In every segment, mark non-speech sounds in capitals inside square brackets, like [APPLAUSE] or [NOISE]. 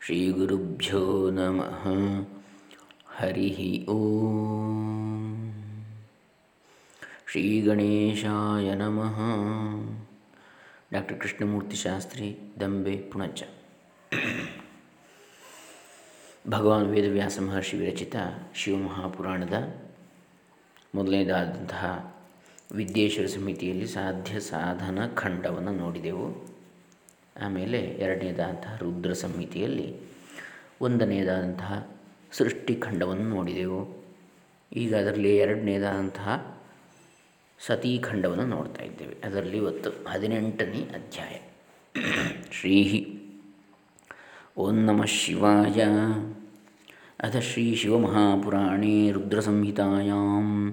श्रीगुरुभ्यो नमः हरिः ॐ ಶ್ರೀಗಣೇಶಾಯ ನಮಃ ಡಾಕ್ಟರ್ ಕೃಷ್ಣಮೂರ್ತಿ ಶಾಸ್ತ್ರಿ ದಂಬೆ ಪುಣಚ ಭಗವಾನ್ ವೇದವ್ಯಾಸ ಮಹರ್ಷಿ ವಿರಚಿತ ಶಿವಮಹಾಪುರಾಣದ ಮೊದಲನೇದಾದಂತಹ ವಿದ್ಯೇಶ್ವರ ಸಮಿತಿಯಲ್ಲಿ ಸಾಧ್ಯ ಸಾಧನ ಖಂಡವನ್ನು ನೋಡಿದೆವು. ಆಮೇಲೆ ಎರಡನೇದಾದಂತಹ ರುದ್ರ ಸಮಿತಿಯಲ್ಲಿ ಒಂದನೆಯದಾದಂತಹ ಸೃಷ್ಟಿಖಂಡವನ್ನು ನೋಡಿದೆವು. ಈಗ ಅದರಲ್ಲಿ ಎರಡನೇದಾದಂತಹ ಸತೀಖಂಡವನ್ನು ನೋಡ್ತಾ ಇದ್ದೇವೆ. ಅದರಲ್ಲಿ ಇವತ್ತು ಹದಿನೆಂಟನೇ ಅಧ್ಯಾಯ. ಶ್ರೀ ಓಂ ನಮಃ ಶಿವಾಯ. ಅಥ ಶ್ರೀ ಶಿವಮಹಾಪುರಾಣೇ ರುದ್ರಸಂಹಿತಾಯಾಂ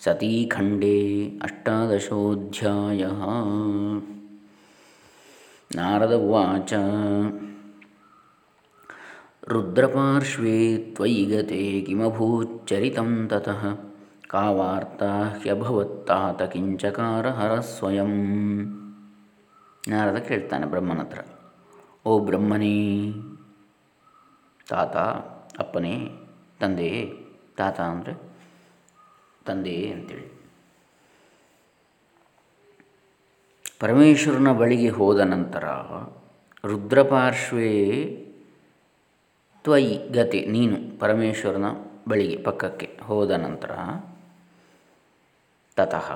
ಸತೀಖಂಡೇ ಅಷ್ಟಾದಶೋಧ್ಯಾಯ ನಾರದ ಉವಾಚ ರುದ್ರಪಾರ್ಶ್ವೇ ತ್ವಯಿ ಗತೆ ಕಿಮಭೂಚ್ಚರಿತಂ ತತಃ ಕಾ ವಾರ್ತಾ ಹ್ಯಭವತ್ತಾತ ಕಿಂಚಕಾರ ಹರ ಸ್ವಯಂ ನಾರದ ಕೇಳ್ತಾನೆ ಬ್ರಹ್ಮನ ಹತ್ರ, ಓ ಬ್ರಹ್ಮನೇ, ತಾತ, ಅಪ್ಪನೇ, ತಂದೆಯೇ, ತಾತ ಅಂದರೆ ತಂದೆ ಅಂತೇಳಿ. ಪರಮೇಶ್ವರನ ಬಳಿಗೆ ಹೋದ ನಂತರ ರುದ್ರಪಾರ್ಶ್ವೇ ತ್ವಯಿ ಗತಿ ನೀನು ಪರಮೇಶ್ವರನ ಬಳಿಗೆ ಪಕ್ಕಕ್ಕೆ ಹೋದ ನಂತರ ತತಃ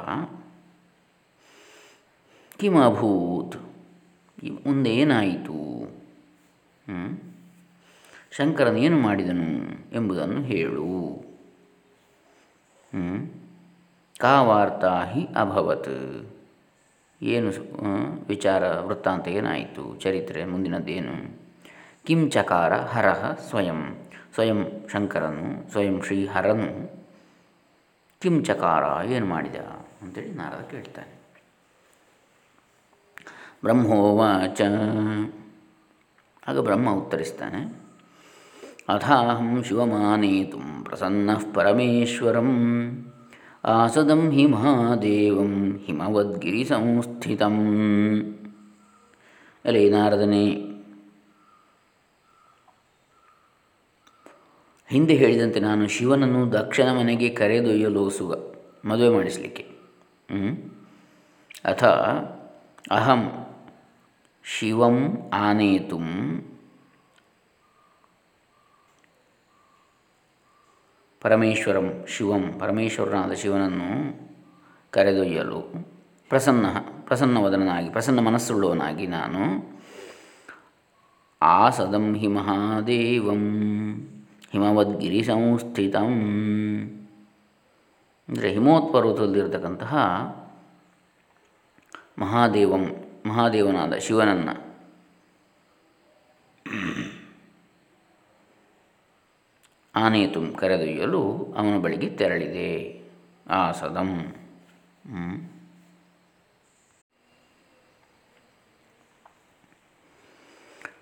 ಕಿಮಭೂತ್ ಮುಂದೇನಾಯಿತು? ಶಂಕರನೇನು ಮಾಡಿದನು ಎಂಬುದನ್ನು ಹೇಳು. ಕಾ ವಾರ್ತಾ ಹಿ ಅಭವತ್. ಏನು ವಿಚಾರ ವೃತ್ತಾಂತ ಏನಾಯಿತು? ಚರಿತ್ರೆ ಮುಂದಿನದ್ದೇನು? ಕಿಂ ಚಕಾರ ಹರಹ ಸ್ವಯಂ. ಸ್ವಯಂ ಶಂಕರನು, ಸ್ವಯಂ ಶ್ರೀಹರನು. ಕಿಂ ಚಕಾರ ಏನು ಮಾಡಿದ? ಅಂತೇಳಿ ನಾರದ ಕೇಳ್ತಾನೆ. ಬ್ರಹ್ಮೋವಾಚ. ಆಗ ಬ್ರಹ್ಮ ಉತ್ತರಿಸ್ತಾನೆ. ಅಥಾಹಂ ಶಿವಮಾನೇತು ಪ್ರಸನ್ನ ಪರಮೇಶ್ವರಂ ಆಸದಂ ಹಿ ಮಹಾದೇವಂ ಹಿಮವದ್ಗಿರಿ ಸಂಸ್ಥಿತಂ ಅಲ್ಲೇ ನಾರದನೆ ಹಿಂದೆ ಹೇಳಿದಂತೆ ನಾನು ಶಿವನನ್ನು ದಕ್ಷನ ಮನೆಗೆ ಕರೆದೊಯ್ಯಲು ಸುಗ, ಮದುವೆ ಮಾಡಿಸಲಿಕ್ಕೆ. ಅಥ ಅಹಂ ಶಿವಂ ಆನೇತು ಪರಮೇಶ್ವರಂ ಶಿವಂ. ಪರಮೇಶ್ವರನಾದ ಶಿವನನ್ನು ಕರೆದೊಯ್ಯಲು ಪ್ರಸನ್ನ ಪ್ರಸನ್ನವದನಾಗಿ ಪ್ರಸನ್ನ ಮನಸ್ಸುಳ್ಳವನಾಗಿ ನಾನು ಆಸದಂ ಹಿ ಮಹಾದೇವಂ, ಹಿಮವದ್ಗಿರಿ ಸಂಸ್ಥಿತಂ. ಅಂದರೆ ಹಿಮೋತ್ಪರ್ವತದಲ್ಲಿರತಕ್ಕಂತಹ ಮಹಾದೇವಂ, ಮಹಾದೇವನಾದ ಶಿವನನ್ನು ಆನೇತು ಕರೆದೊಯ್ಯಲು ಅವನ ಬಳಿಗೆ ತೆರಳಿದೆ. ಆಸದಂ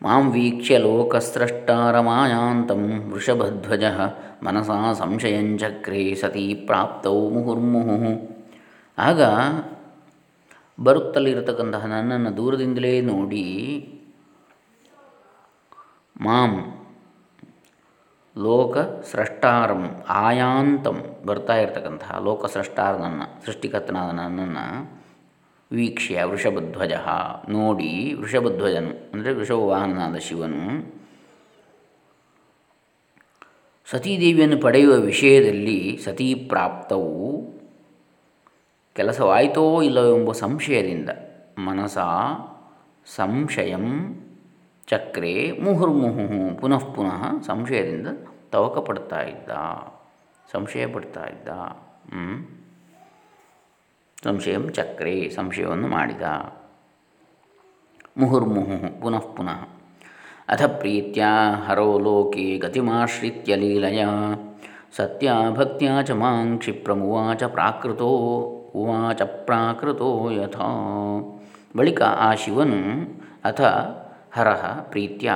ಮಾಂ ವೀಕ್ಷ್ಯ ಲೋಕಸ್ರಷ್ಟಾರಮಾಯಾಂತಂ ವೃಷಭಧ್ವಜ ಮನಸಾ ಸಂಶಯಂಚಕ್ರೆ ಸತಿ ಪ್ರಾಪ್ತೌ ಮುಹುರ್ಮುಹು ಆಗ ಬರುತ್ತಲಿರತಕ್ಕಂತಹ ನನ್ನನ್ನು ದೂರದಿಂದಲೇ ನೋಡಿ ಮಾಂ ಲೋಕ ಸೃಷ್ಟಾರಂ ಆಯಾಂತಂ ಬರ್ತಾ ಇರತಕ್ಕಂತಹ ಲೋಕ ಸೃಷ್ಟಾರ ನನ್ನ ಸೃಷ್ಟಿಕರ್ತನಾದ ನನ್ನನ್ನು ವೀಕ್ಷ್ಯ ವೃಷಭಧ್ವಜ. ನೋಡಿ ವೃಷಭಧ್ವಜನು, ಅಂದರೆ ವೃಷಭವಾಹನನಾದ ಶಿವನು. ಸತೀದೇವಿಯನ್ನು ಪಡೆಯುವ ವಿಷಯದಲ್ಲಿ ಸತೀ ಪ್ರಾಪ್ತವು ಕೆಲಸವಾಯಿತೋ ಇಲ್ಲವೋ ಎಂಬ ಸಂಶಯದಿಂದ ಮನಸ ಸಂಶಯಂ ಚಕ್ರೆ ಮುಹುರ್ಮುಹು ಪುನಃ ಪುನಃ ಸಂಶಯದಿಂದ ತವಕ ಪಡ್ತಾ ಇದ್ದ. ಸಂಶಯ ಪಡ್ತಾ ಇದ್ದ ಸಂಶಯ ಚಕ್ರೆ ಸಂಶಯವನ್ನು ಮಾಡಿದ. ಮುಹುರ್ಮುಹು ಪುನಃ ಪುನಃ. ಅಥ ಪ್ರೀತ್ಯ ಹರೋ ಲೋಕೆ ಗತಿಮಾಶ್ರಿತ್ಯ ಲೀಲಯ. ಸತ್ಯ ಭಕ್ತಿಯ ಚ ಮಾಂ ಕ್ಷಿಪ್ರಮುವಾಚ ಪ್ರಾಕೃತೋ ಉವಾಚ ಪ್ರಾಕೃತೋ ಯಥಾ. ಬಳಿಕ ಆ ಶಿವನು ಅಥ ಹರಃ ಪ್ರೀತ್ಯ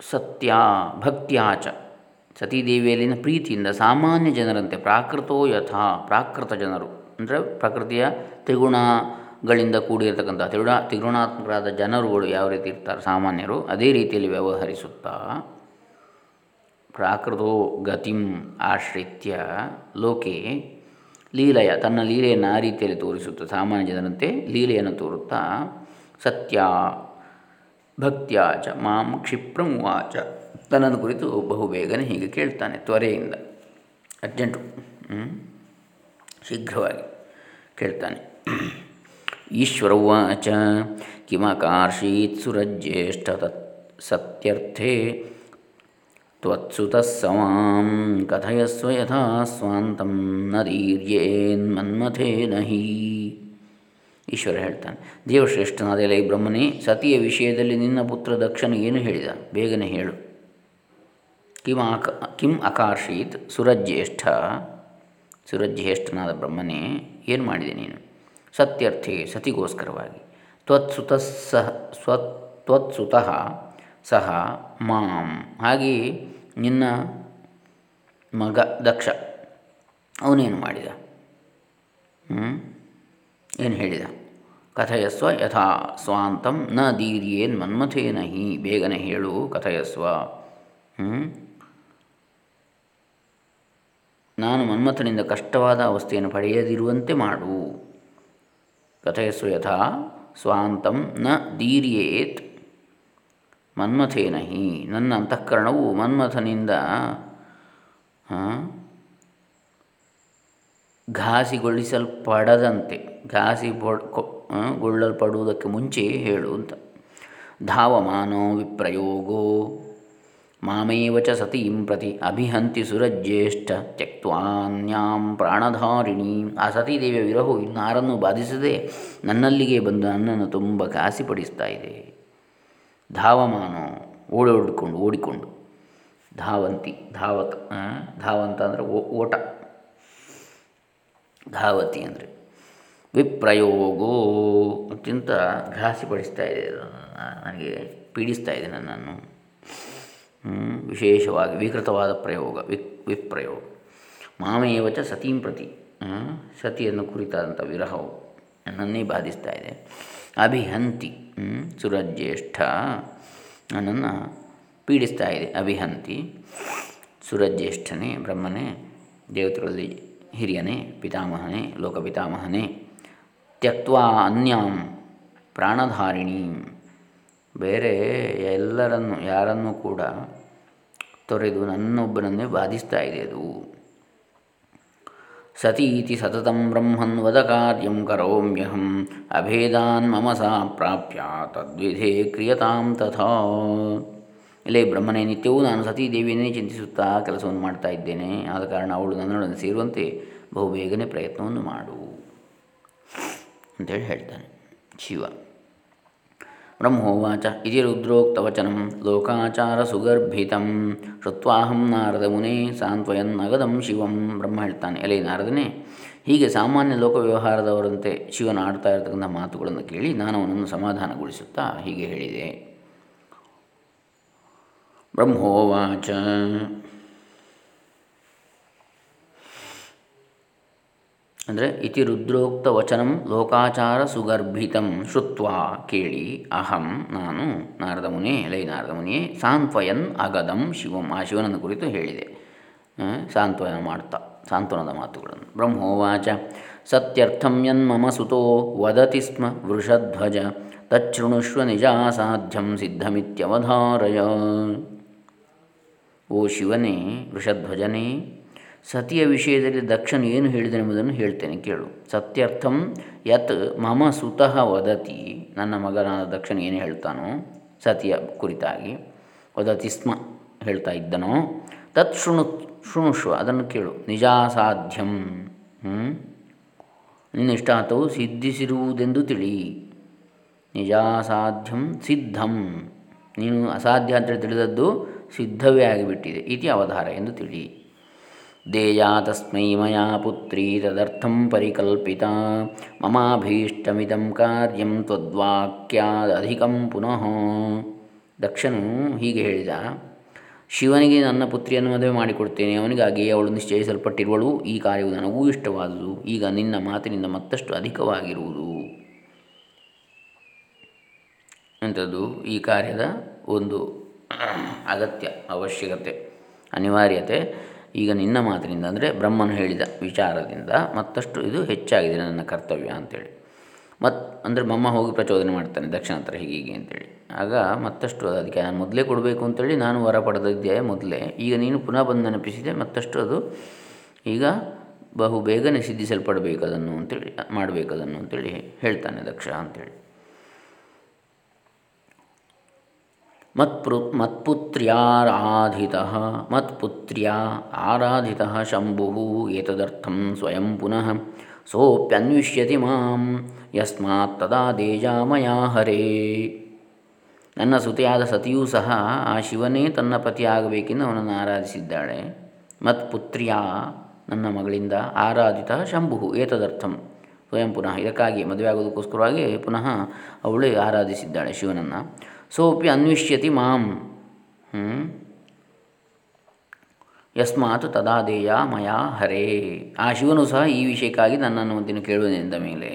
ಸತ್ಯ ಭಕ್ತ್ಯಾಚ ಸತೀದೇವಿಯಲ್ಲಿನ ಪ್ರೀತಿಯಿಂದ ಸಾಮಾನ್ಯ ಜನರಂತೆ ಪ್ರಾಕೃತೋ ಯಥಾ ಪ್ರಾಕೃತ ಜನರು. ಅಂದರೆ ಪ್ರಕೃತಿಯ ತ್ರಿಗುಣಗಳಿಂದ ಕೂಡಿರತಕ್ಕಂಥ ತ್ರಿಗುಣ ತ್ರಿಗುಣಾತ್ಮಕರಾದ ಜನರುಗಳು ಯಾವ ರೀತಿ ಇರ್ತಾರೆ ಸಾಮಾನ್ಯರು ಅದೇ ರೀತಿಯಲ್ಲಿ ವ್ಯವಹರಿಸುತ್ತಾ. ಪ್ರಾಕೃತೋ ಗತಿಂ ಆಶ್ರಿತ್ಯ ಲೋಕೆ ಲೀಲೆಯ, ತನ್ನ ಲೀಲೆಯನ್ನು ಆ ರೀತಿಯಲ್ಲಿ ತೋರಿಸುತ್ತಾ, ಸಾಮಾನ್ಯ ಜನರಂತೆ ಲೀಲೆಯನ್ನು ತೋರುತ್ತಾ, ಸತ್ಯ ಭಕ್ತ್ಯಾಚ ಮಾಂ ಕ್ಷಿಪ್ರಮುವಾಚ ತನ್ನನ್ನು ಕುರಿತು ಬಹು ಬೇಗನೆ ಹೀಗೆ ಕೇಳ್ತಾನೆ ತ್ವರೆಯಿಂದ. ಅರ್ಜೆಂಟು ಶೀಘ್ರವಾಗಿ ಕೇಳ್ತಾನೆ. ಈಶ್ವರವಾಚ ಕಿಮಕಾರ್ಷೀತ್ ಸುರಜ್ಯೇಷ್ಠ ತತ್ ಸತ್ಯರ್ಥೇ ತ್ವತ್ಸುತಃ कथयस्व ಯಥಾ ಸ್ವಾಂತಂ ನ ನಹಿ ಈಶ್ವರ ಹೇಳ್ತಾನೆ ದೇವಶ್ರೇಷ್ಠನಾದ ಈ ಬ್ರಹ್ಮನೇ, ಸತಿಯ ವಿಷಯದಲ್ಲಿ ನಿನ್ನ ಪುತ್ರ ದಕ್ಷನು ಏನು ಹೇಳಿದ? ಬೇಗನೆ ಹೇಳು. ಕಿಮ್ ಅಕ ಕಿಂ ಅಕಾರ್ಷೀತ್ ಸುರಜ್ಯೇಷ್ಠ, ಸುರಜ್ಯೇಷ್ಠನಾದ ಬ್ರಹ್ಮನೇ, ಏನು ಮಾಡಿದೆ ನೀನು? ಸತ್ಯರ್ಥೆ ಸತಿಗೋಸ್ಕರವಾಗಿ. ತ್ವತ್ಸುತ ಸಹ ಸ್ವ ತ್ವತ್ಸುತಃ ಸಹ ಮಾಂ. ಹಾಗೆಯೇ ನಿನ್ನ ಮಗ ದಕ್ಷ, ಅವನೇನು ಮಾಡಿದ? ಏನು ಹೇಳಿದ? ಕಥಯಸ್ವ ಯಥಾ ಸ್ವಾಂತಂ ನ ದೀರ್ಯೇನ್ ಮನ್ಮಥೇನ ಹಿ, ಬೇಗನೆ ಹೇಳು ಕಥಯಸ್ವ. ನಾನು ಮನ್ಮಥನಿಂದ ಕಷ್ಟವಾದ ಅವಸ್ಥೆಯನ್ನು ಪಡೆಯದಿರುವಂತೆ ಮಾಡು. ಕಥಯಸ್ವ ಯಥಾ ಸ್ವಾಂತಂ ನ ದೀರ್ಯೇತ್ ಮನ್ಮಥೇನ ಹಿ. ನನ್ನ ಅಂತಃಕರಣವು ಮನ್ಮಥನಿಂದ ಘಾಸಿಗೊಳಿಸಲ್ಪಡದಂತೆ ಘಾಸಿ ಗೊಳ್ಳಲ್ಪಡುವುದಕ್ಕೆ ಮುಂಚೆ ಹೇಳು ಅಂತ. ಧಾವಮಾನೋ ವಿಪ್ರಯೋಗೋ, ಮಾಮೇವ ಚ ಸತೀಂ ಪ್ರತಿ ಅಭಿಹಂತಿ ಸುರಜ್ಯೇಷ್ಠ ತ್ಯಕ್ವಾನ್ಯಾಂ ಪ್ರಾಣಧಾರಿಣಿ. ಆ ಸತೀದೇವಿಯ ವಿರಹು ಇನ್ನಾರನ್ನು ಬಾಧಿಸದೆ ನನ್ನಲ್ಲಿಗೆ ಬಂದು ನನ್ನನ್ನು ತುಂಬ ಘಾಸಿಪಡಿಸ್ತಾ ಇದೆ. ಧಾವಮಾನೋ ಓಡೋಡಿಕೊಂಡು ಓಡಿಕೊಂಡು ಧಾವಂತಿ, ಧಾವಕ ಧಾವಂತ ಅಂದರೆ ಓಟ. ಧಾವತಿ ಅಂದರೆ ವಿಪ್ರಯೋಗೋ ಅತ್ಯಂತ ಘಾಸಿಪಡಿಸ್ತಾ ಇದೆ. ನನಗೆ ಪೀಡಿಸ್ತಾ ಇದೆ ನನ್ನನ್ನು. ವಿಶೇಷವಾಗಿ ವಿಕೃತವಾದ ಪ್ರಯೋಗ ವಿಪ್ರಯೋಗ. ಮಾಮೇವಚ ಸತೀಂ ಪ್ರತಿ ಸತಿಯನ್ನು ಕುರಿತಾದಂಥ ವಿರಹವು ನನ್ನನ್ನೇ ಬಾಧಿಸ್ತಾ ಇದೆ. ಅಭಿಹಂತಿ ಸುರಜ್ಯೇಷ್ಠ ನನ್ನನ್ನು ಪೀಡಿಸ್ತಾ ಇದೆ. ಅಭಿಹಂತಿ, ಸುರಜ್ಯೇಷ್ಠನೇ, ಬ್ರಹ್ಮನೇ, ದೇವತೆಗಳಲ್ಲಿ ಹಿರಿಯನೇ, ಪಿತಾಮಹನೇ, ಲೋಕಪಿತಾಮಹನೇ ತ್ಯಕ್ವಾ ಅನ್ಯಾಂ ಪ್ರಾಣಧಾರಿಣಿ. ಬೇರೆ ಎಲ್ಲರನ್ನು, ಯಾರನ್ನು ಕೂಡ ತೊರೆದು ನನ್ನೊಬ್ಬನನ್ನೇ ಬಾಧಿಸ್ತಾ ಇದೆ ಅದು. ಸತೀತಿ ಸತತಂ ಬ್ರಹ್ಮನ್ ವದ ಕಾರ್ಯಂ ಕರೋಮ್ಯಹಂ ಅಭೇದಾನ್ ಮಮ ಸಾ ಪ್ರಾಪ್ಯ ತದ್ವಿಧೇ ಕ್ರಿಯತಾಂ ತಥಾ ಇಲ್ಲೇ ಬ್ರಹ್ಮನೇ ನಿತ್ಯವೂ ನಾನು ಸತೀದೇವಿಯನ್ನೇ ಚಿಂತಿಸುತ್ತಾ ಕೆಲಸವನ್ನು ಮಾಡ್ತಾ ಇದ್ದೇನೆ. ಆದ ಕಾರಣ ಅವಳು ನನ್ನೊಡನೆ ಸೇರುವಂತೆ ಬಹು ಬೇಗನೆ ಪ್ರಯತ್ನವನ್ನು ಮಾಡು, ಅಂತೇಳಿ ಹೇಳ್ತಾನೆ ಶಿವ. ಬ್ರಹ್ಮೋವಾಚ ಇತಿ ರುದ್ರೋಕ್ತವಚನಂ ಲೋಕಾಚಾರ ಸುಗರ್ಭಿತಂ ಶ್ರುತ್ವಾಹಂ ನಾರದ ಮುನೇ ಸಾಂತ್ವಯನ್ನಗದಂ ಶಿವಂ ಬ್ರಹ್ಮ ಹೇಳ್ತಾನೆ, ಎಲೆ ನಾರದನೇ, ಹೀಗೆ ಸಾಮಾನ್ಯ ಲೋಕ ವ್ಯವಹಾರದವರಂತೆ ಶಿವನ ಆಡ್ತಾ ಇರತಕ್ಕಂಥ ಮಾತುಗಳನ್ನು ಕೇಳಿ ನಾನು ಅವನನ್ನು ಸಮಾಧಾನಗೊಳಿಸುತ್ತಾ ಹೀಗೆ ಹೇಳಿದೆ. ಬ್ರಹ್ಮೋವಾಚ ಅಂದರೆ ಇತಿ ರುದ್ರೋಕ್ತ ವಚನಂ ಲೋಕಾಚಾರ ಸುಗರ್ಭಿತಂ ಶ್ರುತ್ವ ಕೇಳಿ ಅಹಂ ನಾನು ನಾರದ ಮುನಿ ಲೈ ನಾರದ ಮುನಿಯೇ ಸಾಂತ್ವಯನ್ ಅಗದಂ ಶಿವಂ ಆ ಶಿವನನ್ನು ಕುರಿತು ಹೇಳಿದೆ. ಸಾಂತ್ವಯನ ಮಾಡ್ತಾ, ಸಾಂತ್ವನದ ಮಾತುಗಳನ್ನು. ಬ್ರಹ್ಮೋವಾಚ, ಸತ್ಯರ್ಥಂ ಯನ್ಮಮ ಸುತೋ ವದತಿ ಸ್ಮ ವೃಷಧ್ವಜ ತಚ್ಛೃಣುಷ್ವ ನಿಜಾಸಾಧ್ಯಂ ಸಿದ್ಧಮಿತ್ಯವಧಾರಯ. ಓ ಶಿವನೇ, ವೃಷಧ್ವಜನೇ ಸತಿಯ ವಿಷಯದಲ್ಲಿ ದಕ್ಷನು ಏನು ಹೇಳಿದನೆಂಬುದನ್ನು ಹೇಳ್ತೇನೆ, ಕೇಳು. ಸತ್ಯರ್ಥಂ ಯತ್ ಮಮ ಸುತಃ ವದತಿ. ನನ್ನ ಮಗನಾದ ದಕ್ಷನು ಏನು ಹೇಳ್ತಾನೋ, ಸತಿಯ ಕುರಿತಾಗಿ ವದತಿ ಸ್ಮ ಹೇಳ್ತಾ ಇದ್ದನೋ, ತತ್ ಶೃಣು, ಶೃಣುಷ್ವ, ಅದನ್ನು ಕೇಳು. ನಿಜಾಸಾಧ್ಯಂ. ನಿನ್ನ ಇಷ್ಟಾರ್ಥವು ಸಿದ್ಧಿಸಿರುವುದೆಂದು ತಿಳಿ. ನಿಜಾಸಾಧ್ಯಂ ಸಿದ್ಧಂ. ನೀನು ಅಸಾಧ್ಯ ಅಂತೇಳಿ ತಿಳಿದದ್ದು ಸಿದ್ಧವೇ ಆಗಿಬಿಟ್ಟಿದೆ. ಇತಿ ಅವಧಾರ ಎಂದು ತಿಳಿ. ತಸ್ಮೈ ಮಯಾ ಪುತ್ರಿ ತದರ್ಥಂ ಪರಿಕಲ್ಪಿತ ಮಮಾಭೀಷ್ಟಮಿದಂ ಕಾರ್ಯಂ ತ್ವದ್ವಾಕ್ಯಾದಧಿಕಂ ಪುನಃ ದಕ್ಷನು ಹೀಗೆ ಹೇಳಿದ, ಶಿವನಿಗೆ ನನ್ನ ಪುತ್ರಿಯನ್ನು ಮದುವೆ ಮಾಡಿಕೊಡ್ತೇನೆ. ಅವನಿಗಾಗಿ ಅವಳು ನಿಶ್ಚಯಿಸಲ್ಪಟ್ಟಿರುವಳು. ಈ ಕಾರ್ಯವು ನನಗೂ ಇಷ್ಟವಾದುದು. ಈಗ ನಿನ್ನ ಮಾತಿನಿಂದ ಮತ್ತಷ್ಟು ಅಧಿಕವಾಗಿರುವುದು. ಅಂಥದ್ದು ಈ ಕಾರ್ಯದ ಒಂದು ಅಗತ್ಯ ಅವಶ್ಯಕತೆ, ಅನಿವಾರ್ಯತೆ. ಈಗ ನಿನ್ನ ಮಾತಿನಿಂದ ಅಂದರೆ ಬ್ರಹ್ಮನು ಹೇಳಿದ ವಿಚಾರದಿಂದ ಮತ್ತಷ್ಟು ಇದು ಹೆಚ್ಚಾಗಿದೆ ನನ್ನ ಕರ್ತವ್ಯ ಅಂತೇಳಿ. ಮತ್ತು ಅಂದರೆ ಮಮ್ಮ ಹೋಗಿ ಪ್ರಚೋದನೆ ಮಾಡ್ತಾನೆ ದಕ್ಷಿಣ ಹತ್ರ ಹೀಗೆ ಹೀಗೆ ಅಂತೇಳಿ. ಆಗ ಮತ್ತಷ್ಟು ಅದಕ್ಕೆ ನಾನು ಮೊದಲೇ ಕೊಡಬೇಕು ಅಂತೇಳಿ ನಾನು ವರ ಪಡೆದಿದ್ದೆ ಮೊದಲೇ. ಈಗ ನೀನು ಪುನಃ ಬಂದು ನೆನಪಿಸಿದೆ ಮತ್ತಷ್ಟು ಅದು ಈಗ ಬಹು ಬೇಗನೆ ಸಿದ್ಧಿಸಲ್ಪಡಬೇಕು ಅದನ್ನು ಅಂತೇಳಿ, ಮಾಡಬೇಕು ಅದನ್ನು ಅಂತೇಳಿ ಹೇಳ್ತಾನೆ ದಕ್ಷ ಅಂತೇಳಿ. ಮತ್ಪೃ, ಮತ್ಪುತ್ರ್ಯಾರಾಧಿತ, ಮತ್ಪುತ್ರ್ಯ ಆರಾಧಿತ ಶಂಭು ಏತದರ್ಥಂ ಸ್ವಯಂ ಪುನಃ. ಸೋಪ್ಯನ್ವಿಷ್ಯತಿ ಮಾಂ, ಯಸ್ಮಾತ್ ತದಾ ದೇಜಾಮಯಾ ಹರೇ. ನನ್ನ ಸುತಿಯಾದ ಸತಿಯೂ ಸಹ ಆ ಶಿವನೇ ತನ್ನ ಪತಿಯಾಗಬೇಕೆಂದು ಅವನನ್ನು ಆರಾಧಿಸಿದ್ದಾಳೆ. ಮತ್ ಪುತ್ರಿಯ ನನ್ನ ಮಗಳಿಂದ ಆರಾಧಿತ ಶಂಭು ಏತದರ್ಥಂ ಸ್ವಯಂ ಪುನಃ. ಇದಕ್ಕಾಗಿ ಮದುವೆ ಆಗೋದಕ್ಕೋಸ್ಕರವಾಗಿ ಪುನಃ ಅವಳು ಆರಾಧಿಸಿದ್ದಾಳೆ ಶಿವನನ್ನು. ಸೋಪಿ ಅನ್ವಿಷ್ಯತಿ ಮಾಂ ಯಸ್ಮಾತ್ ತದಾದೇಯ ಮಯಾ ಹರೇ ಆ ಶಿವನು ಸಹ ಈ ವಿಷಯಕ್ಕಾಗಿ ನನ್ನನ್ನು ಒಂದಿನ ಕೇಳುವನೆಂದ ಮೇಲೆ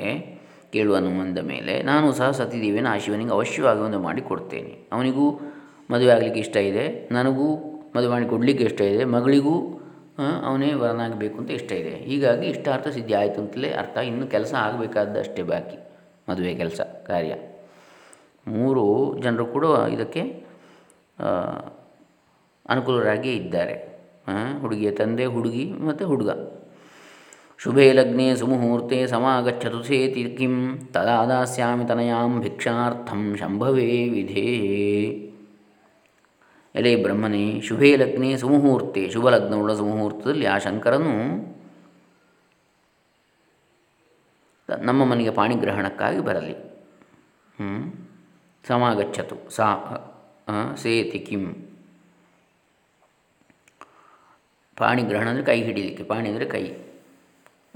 ಕೇಳುವನು ಅಂದ ಮೇಲೆ, ನಾನು ಸಹ ಸತೀದೇವಿನ ಆ ಶಿವನಿಗೆ ಅವಶ್ಯವಾಗಿ ಒಂದು ಮಾಡಿ ಕೊಡ್ತೇನೆ. ಅವನಿಗೂ ಮದುವೆ ಆಗಲಿಕ್ಕೆ ಇಷ್ಟ ಇದೆ, ನನಗೂ ಮದುವೆ ಮಾಡಿ ಕೊಡಲಿಕ್ಕೆ ಇಷ್ಟ ಇದೆ, ಮಗಳಿಗೂ ಅವನೇ ವರನಾಗಬೇಕು ಅಂತ ಇಷ್ಟ ಇದೆ. ಹೀಗಾಗಿ ಇಷ್ಟಾರ್ಥ ಸಿದ್ಧಿ ಆಯಿತು ಅಂತಲೇ ಅರ್ಥ. ಇನ್ನು ಕೆಲಸ ಆಗಬೇಕಾದಷ್ಟೇ ಬಾಕಿ, ಮದುವೆ ಕೆಲಸ, ಕಾರ್ಯ. ಮೂರು ಜನರು ಕೂಡ ಇದಕ್ಕೆ ಅನುಕೂಲರಾಗಿ ಇದ್ದಾರೆ. ಹುಡುಗಿಯ ತಂದೆ, ಹುಡುಗಿ ಮತ್ತು ಹುಡುಗ. ಶುಭೇ ಲಗ್ನೆ ಸುಮುಹೂರ್ತೆ ಸಮಾಗಚ್ಚತು ಸೇತಿ ಕಿಂ ತದಾ ದಾಸ್ಯಾಮಿ ತನಯಾಂ ಭಿಕ್ಷಾರ್ಥಂ ಶಂಭವೇ ವಿಧೇ. ಎಲೆ ಬ್ರಹ್ಮನೇ, ಶುಭೇ ಲಗ್ನೆ ಸುಮುಹೂರ್ತೆ, ಶುಭ ಲಗ್ನವುಳ್ಳ ಸುಮುಹೂರ್ತದಲ್ಲಿ ಆ ಶಂಕರನು ನಮ್ಮ ಮನೆಗೆ ಪಾಣಿಗ್ರಹಣಕ್ಕಾಗಿ ಬರಲಿ. ಸಮಾಗಚ್ಚತು ಸಾ ಸೇತಿ ಕಿಂ ಪಾಣಿಗ್ರಹಣ ಅಂದರೆ ಕೈ ಹಿಡಿಯಲಿಕ್ಕೆ ಪಾಣಿ ಅಂದರೆ ಕೈ.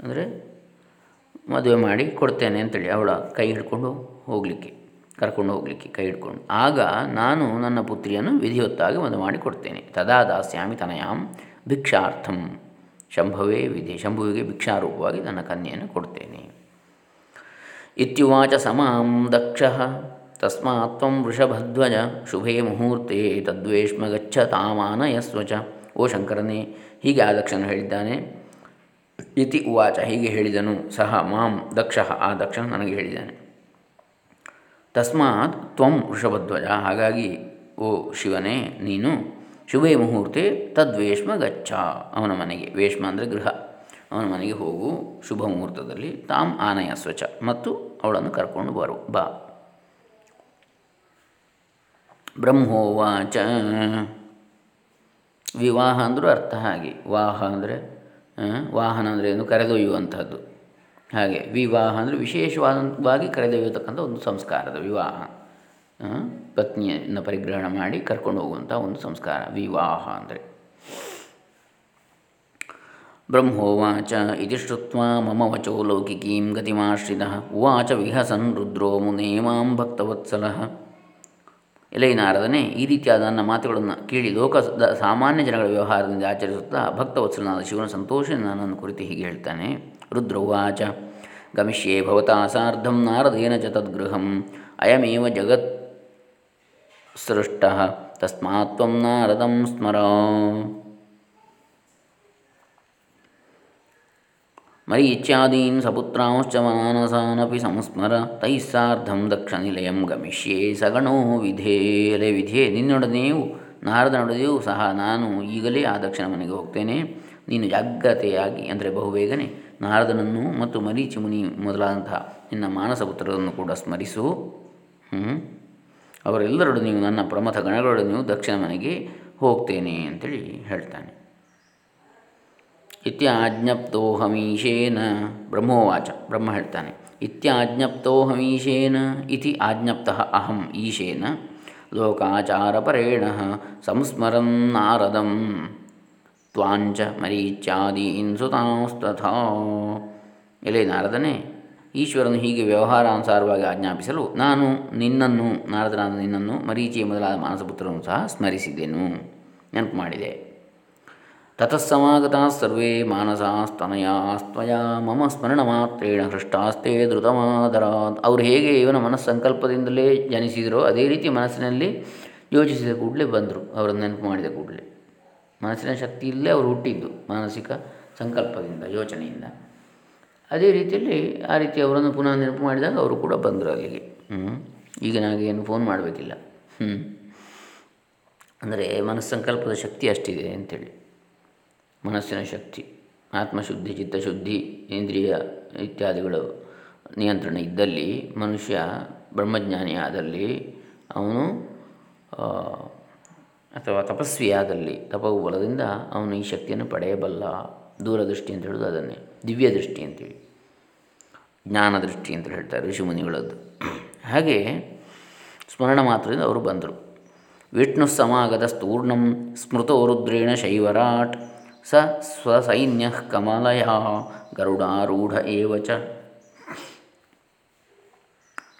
ಅಂದರೆ ಮದುವೆ ಮಾಡಿ ಕೊಡ್ತೇನೆ ಅಂತೇಳಿ ಅವಳ ಕೈ ಹಿಡ್ಕೊಂಡು ಹೋಗಲಿಕ್ಕೆ, ಕರ್ಕೊಂಡು ಹೋಗಲಿಕ್ಕೆ ಕೈ ಹಿಡ್ಕೊಂಡು. ಆಗ ನಾನು ನನ್ನ ಪುತ್ರಿಯನ್ನು ವಿಧಿವತ್ತಾಗಿ ಮದುವೆ ಮಾಡಿ ಕೊಡ್ತೇನೆ. ತದಾ ದಾಸ್ಯಾಮಿ ತನಯಾಂ ಭಿಕ್ಷಾರ್ಥಂ. ಶಂಭವೇ ವಿಧಿ, ಶಂಭುವಿಗೆ ಭಿಕ್ಷಾರೂಪವಾಗಿ ನನ್ನ ಕನ್ಯೆಯನ್ನು ಕೊಡ್ತೇನೆ. ಇತ್ಯುವಾಚ ಸಮಾಂ ದಕ್ಷ. ತಸ್ಮಾತ್ ತ್ವಂ ವೃಷಭಧ್ವಜ ಶುಭೇ ಮುಹೂರ್ತೆ ತದ್ವೇಷ್ಮ ಗಚ್ಚ ತಾಮಾನಯಸ್ವಚ ಓ ಶಂಕರನೇ ಹೀಗೆ ಆ ದಕ್ಷನು ಹೇಳಿದ್ದಾನೆ, ಇತಿ ಉವಾಚ, ಹೀಗೆ ಹೇಳಿದನು, ಸಹ ಮಾಂ ದಕ್ಷ ಆ ದಕ್ಷ ನನಗೆ ಹೇಳಿದ್ದಾನೆ। ತಸ್ಮಾತ್ ತ್ವಂ ವೃಷಭಧ್ವಜ, ಹಾಗಾಗಿ ಓ ಶಿವನೇ, ನೀನು ಶುಭೇ ಮುಹೂರ್ತೆ ತದ್ವೇಷ್ಮ ಗಚ್ಚ ಅವನ ಮನೆಗೆ, ವೇಷ್ಮ ಅಂದರೆ ಗೃಹ, ಅವನ ಮನೆಗೆ ಹೋಗು, ಶುಭ ಮುಹೂರ್ತದಲ್ಲಿ ತಾಮ್ ಆನಯ ಸ್ವಚ್ಛ ಮತ್ತು ಅವಳನ್ನು ಕರ್ಕೊಂಡು ಬರು, ಬಾ। ಬ್ರಹ್ಮೋವಾಚ. ವಿವಾಹ ಅಂದರೂ ಅರ್ಥ ಹಾಗೆ. ವಾಹ ಅಂದರೆ ವಾಹನ ಅಂದರೆ ಏನು? ಕರೆದೊಯ್ಯುವಂಥದ್ದು. ಹಾಗೆ. ವಿವಾಹ ಅಂದರೆ ವಿಶೇಷವಾದವಾಗಿ ಕರೆದೊಯ್ಯತಕ್ಕಂಥ ಒಂದು ಸಂಸ್ಕಾರದ ವಿವಾಹ. ಪತ್ನಿಯನ್ನು ಪರಿಗ್ರಹಣ ಮಾಡಿ ಕರ್ಕೊಂಡು ಹೋಗುವಂಥ ಒಂದು ಸಂಸ್ಕಾರ. ವಿವಾಹ ಅಂದರೆ. ಬ್ರಹ್ಮೋವಾಚ ಇತಿ ಶ್ರುತ್ವಾ ಮಮ ವಚೋ ಲೌಕಿಕೀಂ ಗತಿಮಾಶ್ರಿತ. ಉವಾಚ ವಿಹಸನ್ ರುದ್ರೋ ಮುನೇ ಭಕ್ತವತ್ಸಲ. ಎಲೆ ನಾರದನೆ ಈ ರೀತಿಯಾದ ನನ್ನ ಮಾತುಗಳನ್ನು ಕೇಳಿ ಲೋಕ ಸಾಮಾನ್ಯ ಜನಗಳ ವ್ಯವಹಾರದಿಂದ ಆಚರಿಸುತ್ತಾ ಭಕ್ತವತ್ಸಲನಾದ ಶಿವನ ಸಂತೋಷ ನನ್ನನ್ನು ಕುರಿತು ಹೀಗೆ ಹೇಳ್ತಾನೆ. ರುದ್ರವಾಚ ಗಮಿಷ್ಯೇ ಭವತಾ ಸಾರ್ಧಂ ನಾರದೇನ ಚ ತದ್ಗೃಹಂ, ಅಯಮೇವ ಜಗತ್ ಸೃಷ್ಟ ತಸ್ಮಾತ್ವಂ ನಾರದಂ ಸ್ಮರ ಮರೀಚ್ಯಾದೀನ್ ಸಪುತ್ರಾಂಶ್ಚ ಮಾನಸಾನಪಿ ಸಂಸ್ಮರ ತೈಸ್ಸಾರ್ಧಂ ದಕ್ಷನಿಲಯಂ ಗಮಿಷ್ಯೇ ಸಗಣೋ ವಿಧೇಯಲೆ ವಿಧೇ ನಿನ್ನೊಡನೆಯೂ ನಾರದನೊಡನೆಯೂ ಸಹ ನಾನು ಈಗಲೇ ಆ ದಕ್ಷಿಣ ಮನೆಗೆ ಹೋಗ್ತೇನೆ। ನೀನು ಜಾಗ್ರತೆಯಾಗಿ, ಅಂದರೆ ಬಹುಬೇಗನೆ, ನಾರದನನ್ನು ಮತ್ತು ಮರೀಚಿ ಮುನಿ ಮೊದಲಾದಂತಹ ನಿನ್ನ ಮಾನಸಪುತ್ರರನ್ನು ಕೂಡ ಸ್ಮರಿಸು. ಅವರೆಲ್ಲರೊಡನೆಯೂ ನನ್ನ ಪ್ರಮಥ ಗಣಗಳೊಡನೆಯೂ ದಕ್ಷಿಣ ಮನೆಗೆ ಹೋಗ್ತೇನೆ ಅಂತೇಳಿ ಹೇಳ್ತಾನೆ. ಇತ್ಯಾಜ್ಞಪ್ತೋಹಮೀಶೇನ. ಬ್ರಹ್ಮೋವಾಚ, ಬ್ರಹ್ಮ ಹೇಳ್ತಾನೆ. ಇತ್ಯಾಜ್ಞಪ್ತೋಹಮೀಶೇನ ಇತಿ ಆಜ್ಞಪ್ತಃ ಅಹಂ ಈಶೇನ. ಲೋಕಾಚಾರಪರೇಣ ಸಂಸ್ಮರನ್ ನಾರದಂ. ತ್ವಾಂಚ ಮರೀಚ್ಯಾದೀನ್ ಸುತಾಂಸ್ತಥಾ. ಎಲೆ ನಾರದನೇ, ಈಶ್ವರನು ಹೀಗೆ ವ್ಯವಹಾರಾನುಸಾರವಾಗಿ ಆಜ್ಞಾಪಿಸಲು ನಾನು ನಿನ್ನನ್ನು, ನಾರದನಾದ ನಿನ್ನನ್ನು ಮರೀಚಿಯ ಮೊದಲಾದ ಮಾನಸಪುತ್ರನು ಸಹ ಸ್ಮರಿಸಿದೆನು. ನೆನಪು ಮಾಡಿದೆ. ತತಸ್ಸಮಾಗತಾ ಸರ್ವೇ ಮಾನಸಾಸ್ತನಯಾಸ್ತ್ವಯ ಮಮ ಸ್ಮರಣ ಮಾತ್ರೇಣ ಹೃಷ್ಟಾಸ್ತೆ ಧೃತಮಾದರಾತ್ ಅವರು ಹೇಗೆ ಇವನ ಮನಸ್ಸಂಕಲ್ಪದಿಂದಲೇ ಜನಿಸಿದರೋ ಅದೇ ರೀತಿ ಮನಸ್ಸಿನಲ್ಲಿ ಯೋಚಿಸಿದ ಕೂಡಲೇ ಬಂದರು, ಅವರನ್ನು ನೆನಪು ಮಾಡಿದ ಕೂಡಲೇ. ಮನಸ್ಸಿನ ಶಕ್ತಿಯಲ್ಲೇ ಅವರು ಹುಟ್ಟಿದ್ದು ಮಾನಸಿಕ ಸಂಕಲ್ಪದಿಂದ, ಯೋಚನೆಯಿಂದ. ಅದೇ ರೀತಿಯಲ್ಲಿ ಆ ರೀತಿ ಅವರನ್ನು ಪುನಃ ನೆನಪು ಮಾಡಿದಾಗ ಅವರು ಕೂಡ ಬಂದರು ಅಲ್ಲಿಗೆ. ಹ್ಞೂ ಈಗ ನನಗೆ ಏನು ಫೋನ್ ಮಾಡಬೇಕಿಲ್ಲ. ಹ್ಞೂ ಅಂದರೆ ಮನಸ್ಸಂಕಲ್ಪದ ಶಕ್ತಿ ಅಷ್ಟಿದೆ ಅಂಥೇಳಿ ಮನಸ್ಸಿನ ಶಕ್ತಿ, ಆತ್ಮಶುದ್ಧಿ, ಚಿತ್ತಶುದ್ಧಿ, ಇಂದ್ರಿಯ ಇತ್ಯಾದಿಗಳು ನಿಯಂತ್ರಣ ಇದ್ದಲ್ಲಿ ಮನುಷ್ಯ ಬ್ರಹ್ಮಜ್ಞಾನಿ ಆದಲ್ಲಿ ಅವನು ಅಥವಾ ತಪಸ್ವಿಯಾದಲ್ಲಿ, ತಪವು ಬಲದಿಂದ ಅವನು ಈ ಶಕ್ತಿಯನ್ನು ಪಡೆಯಬಲ್ಲ ದೂರದೃಷ್ಟಿ ಅಂತ ಹೇಳೋದು ಅದನ್ನೇ. ದಿವ್ಯ ದೃಷ್ಟಿ ಅಂತೇಳಿ. ಜ್ಞಾನ ದೃಷ್ಟಿ ಅಂತ ಹೇಳ್ತಾರೆ ಋಷಿಮುನಿಗಳದ್ದು. ಹಾಗೆ ಸ್ಮರಣ ಮಾತ್ರದಿಂದ ಅವರು ಬಂದರು. ವಿಷ್ಣು ಸಮಾಗದ ಸ್ತೂರ್ಣಂ ಸ್ಮೃತೋರುದ್ರೇಣ ಶೈವರಾಟ್. ಸ ಸ್ವಸೈನ್ಯ ಕಮಲಯ ಗರುಡಾರೂಢ ಏವಚ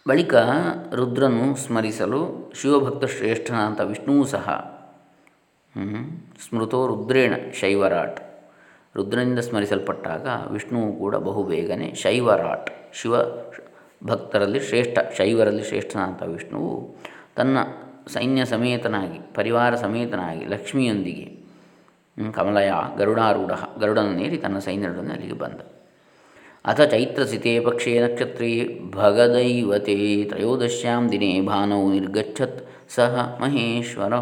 ಬಳಿಕ ರುದ್ರನು ಸ್ಮರಿಸಲು ಶಿವಭಕ್ತ ಶ್ರೇಷ್ಠನಾಂತ ವಿಷ್ಣುವು ಸಹ ಸ್ಮೃತೋ ರುದ್ರೇಣ ಶೈವರಾಟ್. ರುದ್ರನಿಂದ ಸ್ಮರಿಸಲ್ಪಟ್ಟಾಗ ವಿಷ್ಣುವು ಕೂಡ ಬಹುಬೇಗನೆ ಶೈವರಾಟ್, ಶಿವ ಭಕ್ತರಲ್ಲಿ ಶ್ರೇಷ್ಠ, ಶೈವರಲ್ಲಿ ಶ್ರೇಷ್ಠನಾಂತ ವಿಷ್ಣುವು ತನ್ನ ಸೈನ್ಯ ಸಮೇತನಾಗಿ, ಪರಿವಾರ ಸಮೇತನಾಗಿ ಲಕ್ಷ್ಮಿಯೊಂದಿಗೆ ಕಮಲಯ ಗರುಡಾರೂಢ ಗರುಡನೇರಿ ತನ್ನ ಸೈನ್ಯರೊಡನೆ ಅಲ್ಲಿಗೆ ಬಂದ. ಅಥ ಚೈತ್ರಸಿತೆ ಪಕ್ಷೇ ನಕ್ಷತ್ರೇ ಭಗದೈವತೆ ತ್ರಯೋದಶ್ಯಾಂ ದಿನೇ ಭಾನವು ನಿರ್ಗಚ್ಚತ್ ಸಹ ಮಹೇಶ್ವರ.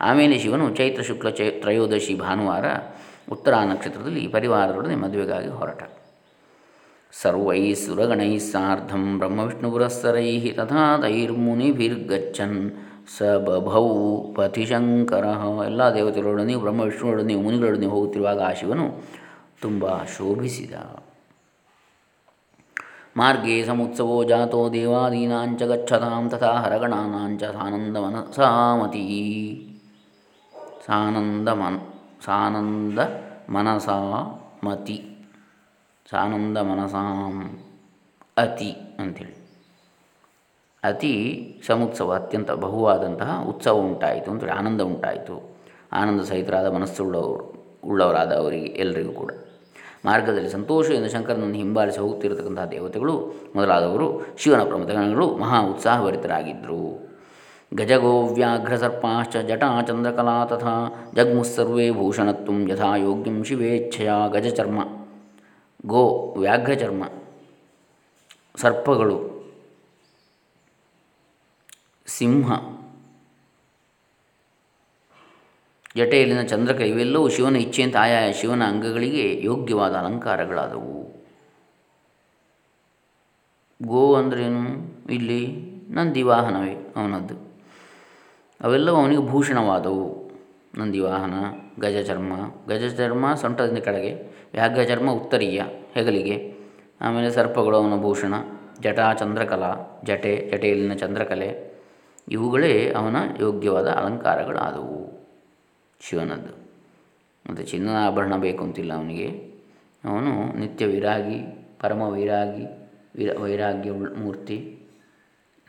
ಆಮೇಲೆ ಶಿವನು ಚೈತ್ರ ಶುಕ್ಲ ಚೈ, ತ್ರಯೋದಶಿ ಭಾನುವಾರ ಉತ್ತರ ನಕ್ಷತ್ರದಲ್ಲಿ ಪರಿವಾರದೊಡನೆ ಮದುವೆಗಾಗಿ ಹೊರಟ. ಸರ್ವೈ ಸುರಗಣೈ ಸಾರ್ಧಂ ಬ್ರಹ್ಮವಿಷ್ಣುಪುರಸ್ಸರೈ ತಥಾ ತೈರ್ಮುನಿಭಿರ್ಗಚ್ಚನ್. ಸ ಬಭೌ ಪಥಿಶಂಕರ ಎಲ್ಲ ದೇವತೆಗಳೊಡನೆ ಬ್ರಹ್ಮ ಮುನಿಗಳೊಡನೆ ಹೋಗುತ್ತಿರುವಾಗ ಆ ಶಿವನು ತುಂಬ ಶೋಭಿಸಿದ. ಮಾರ್ಗೇ ಸಮುತ್ಸವೋ ಜಾತೋ ದೇವಾದೀನಾಂಚ ಗಚ್ಚತಾಂ ತಥಾ ಹರಗಣಾನಾಂಚ ಸಾನಂದಮನಸಾಮತಿ. ಸಾನಂದ ಮನ್ ಸಾನಂದ ಮನಸಾ ಮತಿ ಸಾನಂದ ಮನಸಾಂ ಅತಿ ಅಂಥೇಳಿ. ಅತಿ ಸಮುತ್ಸವ ಅತ್ಯಂತ ಬಹುವಾದಂತಹ ಉತ್ಸವ ಉಂಟಾಯಿತು ಅಂತೇಳಿ ಆನಂದ ಉಂಟಾಯಿತು. ಆನಂದ ಸಹಿತರಾದ ಮನಸ್ಸುಳ್ಳವರು ಉಳ್ಳವರಾದ ಅವರಿಗೆ ಎಲ್ಲರಿಗೂ ಕೂಡ. ಮಾರ್ಗದಲ್ಲಿ ಸಂತೋಷದಿಂದ ಶಂಕರನನ್ನು ಹಿಂಬಾಲಿಸಿ ಹೋಗುತ್ತಿರತಕ್ಕಂತಹ ದೇವತೆಗಳು, ಮೊದಲಾದವರು ಶಿವನ ಪ್ರಮುಖಗಳು ಮಹಾ ಉತ್ಸಾಹಭರಿತರಾಗಿದ್ದರು ಗಜಗೋ ವ್ಯಾಘ್ರಸರ್ಪಾಶ್ಚ ಜಟಾ ಚಂದ್ರಕಲಾ ತಥಾ ಜಗ್ಮುಸ್ಸರ್ವೇ ಭೂಷಣತ್ವ ಯಥಾ ಯೋಗ್ಯಂ ಶಿವೇಚ್ಛೆಯ ಗಜಚರ್ಮ. ಗೋ ವ್ಯಾಘ್ರಚರ್ಮ. ಸರ್ಪಗಳು ಸಿಂಹ. ಜಟೆಯಲ್ಲಿನ ಚಂದ್ರಕ ಇವೆಲ್ಲವೂ ಶಿವನ ಇಚ್ಛೆಯಂತೆ ಆಯಾಯ ಶಿವನ ಅಂಗಗಳಿಗೆ ಯೋಗ್ಯವಾದ ಅಲಂಕಾರಗಳಾದವು. ಗೋ ಅಂದ್ರೇನು? ಇಲ್ಲಿ ನಂದಿವಾಹನವೇ ಅವನದ್ದು. ಅವೆಲ್ಲವೂ ಅವನಿಗೆ ಭೂಷಣವಾದವು. ನಂದಿವಾಹನ ಗಜಚರ್ಮ ಗಜಚರ್ಮ ಸೊಂಟದಿಂದ ಕೆಳಗೆ ವ್ಯಾಘ್ರಚರ್ಮ ಉತ್ತರೀಯ, ಹೆಗಲಿಗೆ, ಆಮೇಲೆ ಸರ್ಪಗಳು ಅವನ ಭೂಷಣ, ಜಟಾ ಚಂದ್ರಕಲಾ, ಜಟೆ, ಜಟೆಯಲ್ಲಿನ ಚಂದ್ರಕಲೆ ಇವುಗಳೇ ಅವನ ಯೋಗ್ಯವಾದ ಅಲಂಕಾರಗಳಾದವು. ಶಿವನದ್ದು. ಮತ್ತು ಚಿನ್ನದ ಆಭರಣ ಬೇಕು ಅಂತಿಲ್ಲ ಅವನಿಗೆ. ಅವನು ನಿತ್ಯ ವಿರಾಗಿ ಪರಮ ವೈರಾಗಿ ವಿರ, ವೈರಾಗ್ಯ ಮೂರ್ತಿ,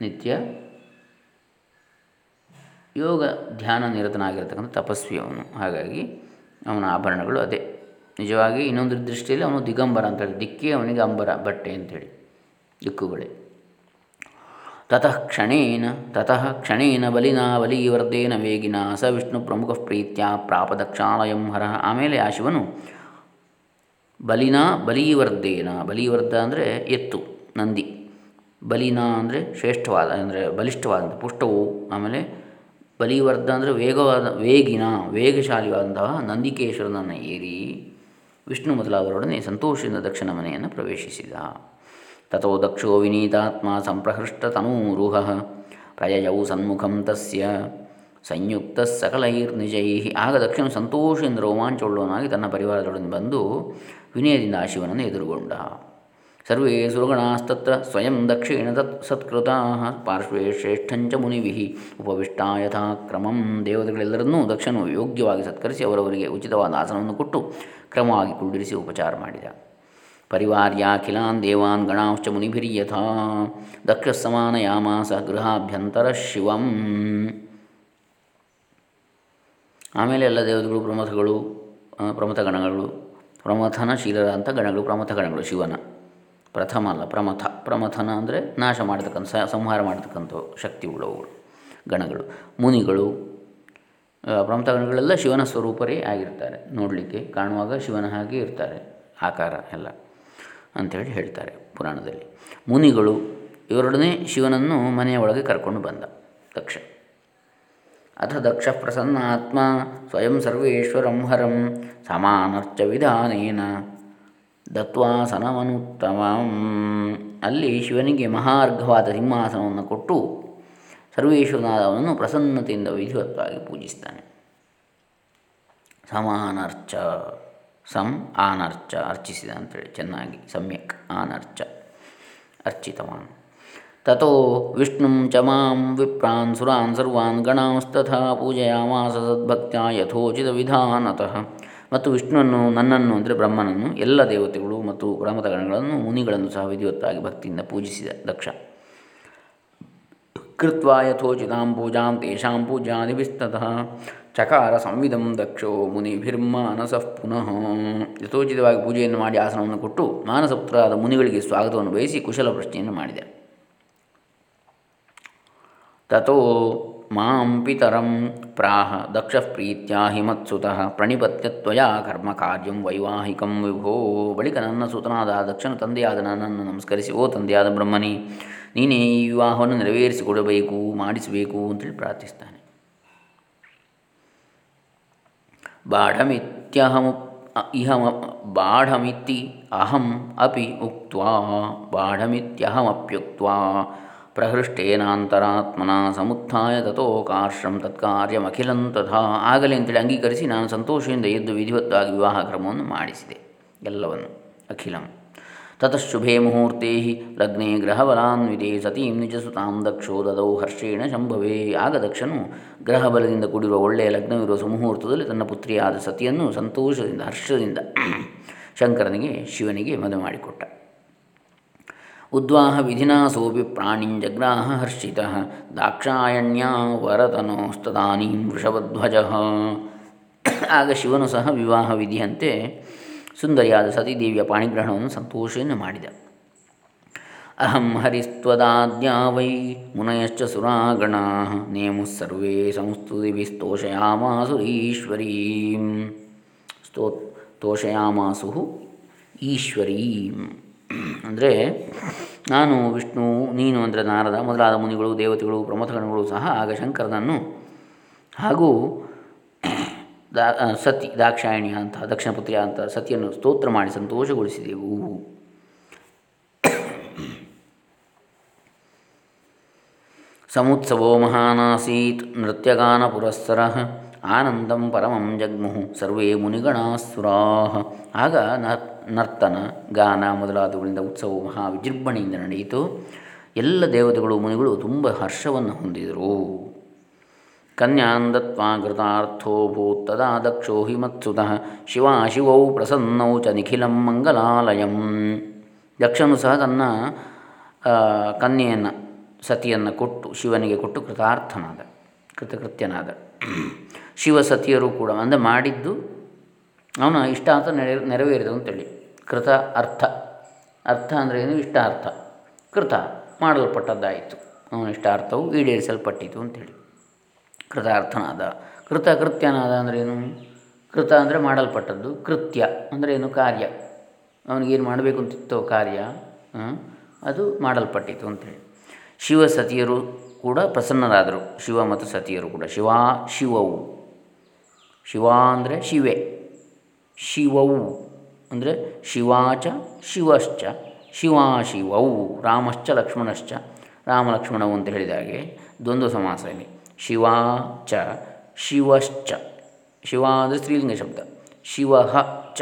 ನಿತ್ಯ ಯೋಗ ಧ್ಯಾನ ನಿರತನಾಗಿರ್ತಕ್ಕಂಥ ತಪಸ್ವಿ ಅವನು. ಹಾಗಾಗಿ ಅವನ ಆಭರಣಗಳು ಅದೇ. ನಿಜವಾಗಿ ಇನ್ನೊಂದು ದೃಷ್ಟಿಯಲ್ಲಿ ಅವನು ದಿಗಂಬರ ಅಂತೇಳಿ ದಿಕ್ಕೇ ಅವನಿಗೆ ಅಂಬರ, ಬಟ್ಟೆ ಅಂಥೇಳಿ ದಿಕ್ಕುಗಳೇ. ತತಃ ಕ್ಷಣೇನ ತತಃ ಕ್ಷಣೇನ ಬಲಿನಾ ಬಲೀವರ್ಧೇನ ವೇಗಿನ, ಸ ವಿಷ್ಣು ಪ್ರಮುಖ ಪ್ರೀತ್ಯ ಪ್ರಾಪ ದಕ್ಷಾಲಯಂ ಹರ. ಆಮೇಲೆ ಆ ಶಿವನು ಬಲಿನ ಬಲೀವರ್ಧೇನ ಬಲೀವರ್ಧ ಅಂದರೆ ಎತ್ತು, ನಂದಿ. ಬಲಿನ ಅಂದರೆ ಶ್ರೇಷ್ಠವಾದ, ಅಂದರೆ ಬಲಿಷ್ಠವಾದಂಥ ಪುಷ್ಟವು. ಆಮೇಲೆ ಬಲಿವರ್ಧ ಅಂದರೆ ವೇಗವಾದ, ವೇಗಿನ, ವೇಗಶಾಲಿಯಾದಂತಹ ನಂದಿಕೇಶ್ವರನನ್ನು ಏರಿ ವಿಷ್ಣು ಮೊದಲಾದವರೊಡನೆ ಸಂತೋಷದಿಂದ ದಕ್ಷಿಣ ಮನೆಯನ್ನು ಪ್ರವೇಶಿಸಿದ. ತಥೋ ದಕ್ಷೋ ವಿನೀತಾತ್ಮ ಸಂಪ್ರಹೃಷ್ಟತನೂರುಹ ಪ್ರಯಯೌ ಸನ್ಮುಖಂ ತಸ್ಯ ಸಂಯುಕ್ತ ಸಕಲೈರ್ನಿಜೈ ಆಗ ದಕ್ಷಿಣ ಸಂತೋಷದಿಂದ ರೋಮಾಂಚವುಳ್ಳವನಾಗಿ ತನ್ನ ಪರಿವಾರದೊಡನೆ ಬಂದು ವಿನಯದಿಂದ ಆ ಶಿವನನ್ನು ಎದುರುಗೊಂಡ ಸರ್ವೇ ಸುರಗಣಾಸ್ತತ್ರ ಸ್ವಯಂ ದಕ್ಷಿಣ ತತ್ ಸತ್ಕೃತಾ ಪಾರ್ಶ್ವೇ ಶ್ರೇಷ್ಠಂಚ ಮುನಿವಿಃ ಉಪವಿಷ್ಟಾ ಯಥಾ ಕ್ರಮಂ ದೇವತೆಗಳೆಲ್ಲರನ್ನೂ ದಕ್ಷನು ಯೋಗ್ಯವಾಗಿ ಸತ್ಕರಿಸಿ ಅವರವರಿಗೆ ಉಚಿತವಾದ ಆಸನವನ್ನು ಕೊಟ್ಟು ಕ್ರಮವಾಗಿ ಕುಳ್ಳಿರಿಸಿ ಉಪಚಾರ ಮಾಡಿದ। ಪರಿವಾರ್ಯಾಖಿಲಾನ್ ದೇವಾನ್ ಗಣಾಂಶ್ಚ ಮುನಿಭಿರ್ಯಥಾ ದಕ್ಷ ಯಾಮಾಸ ಗೃಹಾಭ್ಯಂತರ ಶಿವಂ ಆಮೇಲೆ ಎಲ್ಲ ದೇವತೆಗಳು, ಪ್ರಮಥಗಳು ಪ್ರಮಥ ಗಣಗಳು, ಪ್ರಮಥನಶೀಲರ ಅಂತ ಗಣಗಳು, ಪ್ರಮಥ ಗಣಗಳು, ಶಿವನ. ಪ್ರಥಮ ಅಲ್ಲ, ಪ್ರಮಥ. ಪ್ರಮಥನ ಅಂದರೆ ನಾಶ ಮಾಡತಕ್ಕಂಥ ಸಂಹಾರ ಮಾಡತಕ್ಕಂಥ ಶಕ್ತಿ ಉಳ್ಳವುಗಳು ಗಣಗಳು. ಮುನಿಗಳು ಪ್ರಮಥ ಗಣಗಳೆಲ್ಲ ಶಿವನ ಸ್ವರೂಪರೇ ಆಗಿರ್ತಾರೆ. ನೋಡಲಿಕ್ಕೆ ಕಾಣುವಾಗ ಶಿವನ ಹಾಗೆ ಇರ್ತಾರೆ. ಆಕಾರ ಎಲ್ಲ. ಅಂಥೇಳಿ ಹೇಳ್ತಾರೆ ಪುರಾಣದಲ್ಲಿ. ಮುನಿಗಳು ಇವರೊಡನೆ ಶಿವನನ್ನು ಮನೆಯ ಒಳಗೆ ಕರ್ಕೊಂಡು ಬಂದ ದಕ್ಷ. ಅಥ ದಕ್ಷ ಪ್ರಸನ್ನಾತ್ಮ ಸ್ವಯಂ ಸರ್ವೇಶ್ವರಂ ಹರಂ ಸಮಾನರ್ಚ ವಿಧಾನೇನ ದತ್ವಾಸನಮನುತ್ತಮ ಅಲ್ಲಿ ಶಿವನಿಗೆ ಮಹಾರ್ಘವಾದ ಸಿಂಹಾಸನವನ್ನು ಕೊಟ್ಟು ಸರ್ವೇಶ್ವರನಾದವನನ್ನು ಪ್ರಸನ್ನತೆಯಿಂದ ವಿಧಿವತ್ತಾಗಿ ಪೂಜಿಸ್ತಾನೆ. ಸಮಾನರ್ಚ. ಸಂ ಆನರ್ಚ ಅರ್ಚಿಸಿದ ಅಂತೇಳಿ, ಚೆನ್ನಾಗಿ ಸಮ್ಯಕ್ ಆನರ್ಚ ಅರ್ಚಿತವಾನ್. ತಥೋ ವಿಷ್ಣು ಚ ಮಾಂ ವಿಪ್ರಾನ್ ಸುರಾನ್ ಸರ್ವಾನ್ ಗಣಾಂಸ್ತಥಾ ಪೂಜೆಯಾಮಾಸ ಸದ್ಭಕ್ತ್ಯ ಯಥೋಚಿತ ವಿಧಾನತಃ. ಮತ್ತು ವಿಷ್ಣುವನ್ನು, ನನ್ನನ್ನು ಅಂದರೆ ಬ್ರಹ್ಮನನ್ನು ಎಲ್ಲ ದೇವತೆಗಳು ಮತ್ತು ಗಣಗಳನ್ನು, ಮುನಿಗಳನ್ನು ಸಹ ವಿಧಿವತ್ತಾಗಿ ಭಕ್ತಿಯಿಂದ ಪೂಜಿಸಿದ ದಕ್ಷ. ಕೃತ್ವ ಯಥೋಚಿತಾಂ ಪೂಜಾಂ ತೇಷಾಂ ಪೂಜಾದಿಭಿಸ್ತತಃ ಚಕಾರ ಸಂವಿಧಂ ದಕ್ಷೋ ಮುನಿಭಿರ್ಮಾನಸಃ ಪುನಃ ಯಥೋಚಿತವಾಗಿ ಪೂಜೆಯನ್ನು ಮಾಡಿ ಆಸನವನ್ನು ಕೊಟ್ಟು ಮಾನಸಪುತ್ರರಾದ ಮುನಿಗಳಿಗೆ ಸ್ವಾಗತವನ್ನು ಬಯಸಿ ಕುಶಲ ಪ್ರಶ್ನೆಯನ್ನು ಮಾಡಿದೆ. ತಥೋ ಮಾಂ ಪಿತರಂ ಪ್ರಾಹ ದಕ್ಷ ಪ್ರೀತ್ಯ ಹಿಮತ್ಸುತಃ ಪ್ರಣಿಪತ್ಯ ತ್ವಯಾ ಕರ್ಮ ಕಾರ್ಯಂ ವೈವಾಹಿಕಂ ವಿಭೋ। ಬಳಿಕ ನನ್ನ ದಕ್ಷನ ತಂದೆಯಾದ ನನ್ನನ್ನು ನಮಸ್ಕರಿಸಿ, ಓ ತಂದೆಯಾದ ಬ್ರಹ್ಮನಿ ನೀನೇ ಈ ವಿವಾಹವನ್ನು ನೆರವೇರಿಸಿಕೊಡಬೇಕು, ಮಾಡಿಸಬೇಕು ಅಂತೇಳಿ ಪ್ರಾರ್ಥಿಸ್ತಾನೆ. ಬಾಢಮಿತ್ಯಹಂ ಇಹ ಬಾಢಮಿತಿ ಅಹಂ ಅಪಿ ಉಕ್ತ ಬಾಢಮಿತ್ಯಹಮಪ್ಯುಕ್ತ ಪ್ರಹೃಷ್ಟೇನಾಂತರಾತ್ಮನ ಸಮುತ್ಥಾಯ ತಥೋಕಾಶ್ರಂ ತತ್ಕಾರ್ಯಮಖಿಲಂ ತಥಾ ಆಗಲೇ ಅಂತೇಳಿ ಅಂಗೀಕರಿಸಿ ನಾನು ಸಂತೋಷದಿಂದ ಎದ್ದು ವಿಧಿವತ್ತಾಗಿ ವಿವಾಹ ಕ್ರಮವನ್ನು ಮಾಡಿಸಿದೆ. ಎಲ್ಲವನ್ನು ಅಖಿಲಂ. ತತಃಶುಭೇ ಮುಹೂರ್ತೆ ಲಗ್ನೆ ಗ್ರಹಬಲಾನ್ವಿತೆ ಸತೀಂ ನಿಜಸುತಾಂ ದಕ್ಷೋ ದದೌ ಹರ್ಷೇಣ ಶಂಭವೇ ಆಗ ದಕ್ಷನು ಗ್ರಹಬಲದಿಂದ ಕೂಡಿರುವ ಒಳ್ಳೆಯ ಲಗ್ನವಿರುವ ಸುಮುಹೂರ್ತದಲ್ಲಿ ತನ್ನ ಪುತ್ರಿಯಾದ ಸತಿಯನ್ನು ಸಂತೋಷದಿಂದ, ಹರ್ಷದಿಂದ [CLEARS THROAT] ಶಂಕರನಿಗೆ, ಶಿವನಿಗೆ ಮದುವೆ ಮಾಡಿಕೊಟ್ಟ. ಉದ್ವಾಹ ವಿಧಿನಾ ಸೋಪಿ ಪ್ರಾಣಿಂಜಗ್ರಾಹ ಹರ್ಷಿತ, ದಾಕ್ಷಾಯಣ್ಯ ವರತನೋಸ್ತದಾನೀಂ ವೃಷಭಧ್ವಜ. [CLEARS THROAT] ಆಗ ಶಿವನು ಸಹ ವಿವಾಹ ವಿಧಿಯಂತೆ ಸುಂದರಿಯಾದ ಸತೀದೇವಿಯ ಪಾಣಿಗ್ರಹಣವನ್ನು ಸಂತೋಷವನ್ನು ಮಾಡಿದ. ಅಹಂ ಹರಿಸ್ತ್ವದಾದ್ಯಾ ವೈ ಮುನಯಶ್ಚ ಸುರಾಗಣ, ನೇಮು ಸರ್ವೇ ಸಂಸ್ತುತಿಭಿಸ್ತೋಷಯಾಮಾಸುರೀಶ್ವರೀಂ ಸ್ತೋ, ತೋಷಯಾಮಾಸು ಈಶ್ವರೀಂ. ಅಂದರೆ ನಾನು, ವಿಷ್ಣು, ನೀನು ಅಂದರೆ ನಾರದ, ಮೊದಲಾದ ಮುನಿಗಳು, ದೇವತೆಗಳು, ಪ್ರಮಥಗಣಗಳು ಸಹ ಆಗ ಶಂಕರನನ್ನು ಹಾಗೂ ದಾ ಸತಿ ದಾಕ್ಷಾಯಣಿ ಅಂತ, ದಕ್ಷಿಣ ಪುತ್ರಿಯ ಅಂತ ಸತಿಯನ್ನು ಸ್ತೋತ್ರ ಮಾಡಿ ಸಂತೋಷಗೊಳಿಸಿದೆವು. ಸಮುತ್ಸವೋ ಮಹಾನಾಸೀತ್, ನೃತ್ಯಗಾನ ಪುರಸ್ಸರ, ಆನಂದಂ ಪರಮಂ ಜಗ್ಮುಹು, ಸರ್ವೇ ಮುನಿಗಣಾಸುರಾ. ಆಗ ನರ್ತನ, ಗಾನ ಮೊದಲಾದವುಗಳಿಂದ ಉತ್ಸವವು ಮಹಾ ವಿಜೃಂಭಣೆಯಿಂದ ನಡೆಯಿತು. ಎಲ್ಲ ದೇವತೆಗಳು, ಮುನಿಗಳು ತುಂಬ ಹರ್ಷವನ್ನು ಹೊಂದಿದರು. ಕನ್ಯಾನ್ ದತ್ವಾ ಕೃತಾರ್ಥೋ ಭೂತ್ ತದಾ ದಕ್ಷೋ ಹಿಮತ್ಸುತಃ ಶಿವೌ ಪ್ರಸನ್ನೌ ಚ ನಿಖಿಲಂ ಮಂಗಲಾಲಯಂ ದಕ್ಷನು ಸಹ ತನ್ನ ಕನ್ಯೆಯನ್ನು ಸತಿಯನ್ನು ಕೊಟ್ಟು, ಶಿವನಿಗೆ ಕೊಟ್ಟು ಕೃತಾರ್ಥನಾದ, ಕೃತಕೃತ್ಯನಾದ. ಶಿವ ಸತಿಯರು ಕೂಡ ಅಂದರೆ ಮಾಡಿದ್ದು ಅವನ ಇಷ್ಟ ಅಂತ ನೆರೆ, ನೆರವೇರಿದ ಅಂತೇಳಿ. ಕೃತ ಅರ್ಥ. ಅರ್ಥ ಅಂದರೆ ಏನು? ಇಷ್ಟಾರ್ಥ. ಕೃತ ಮಾಡಲ್ಪಟ್ಟದ್ದಾಯಿತು. ಅವನ ಇಷ್ಟಾರ್ಥವು ಈಡೇರಿಸಲ್ಪಟ್ಟಿತು ಅಂಥೇಳಿ ಕೃತಾರ್ಥನಾದ. ಕೃತ ಕೃತ್ಯನಾದ ಏನು? ಕೃತ ಅಂದರೆ ಮಾಡಲ್ಪಟ್ಟದ್ದು. ಕೃತ್ಯ ಅಂದರೆ ಏನು? ಕಾರ್ಯ. ಅವನಿಗೇನು ಮಾಡಬೇಕು ಅಂತಿತ್ತೋ ಕಾರ್ಯ ಅದು ಮಾಡಲ್ಪಟ್ಟಿತ್ತು ಅಂತೇಳಿ. ಶಿವ ಸತಿಯರು ಕೂಡ ಪ್ರಸನ್ನರಾದರು. ಶಿವ ಮತ್ತು ಸತಿಯರು ಕೂಡ. ಶಿವ, ಶಿವವು. ಶಿವ ಅಂದರೆ ಶಿವೆ. ಶಿವವು ಅಂದರೆ ಶಿವಾಚ, ಶಿವಶ್ಚ. ಶಿವಾಶಿವೌ ರಾಮಶ್ಚ, ಲಕ್ಷ್ಮಣಶ್ಚ ರಾಮ ಲಕ್ಷ್ಮಣವು ಅಂತ ಹೇಳಿದ ಹಾಗೆ ದ್ವಂದ್ವ ಸಮಾಸ ಇಲ್ಲಿ. ಶಿವ ಚ, ಶಿವಶ್ಚ. ಶಿವ ಅಂದರೆ ಸ್ತ್ರೀಲಿಂಗ ಶಬ್ದ. ಶಿವ ಚ,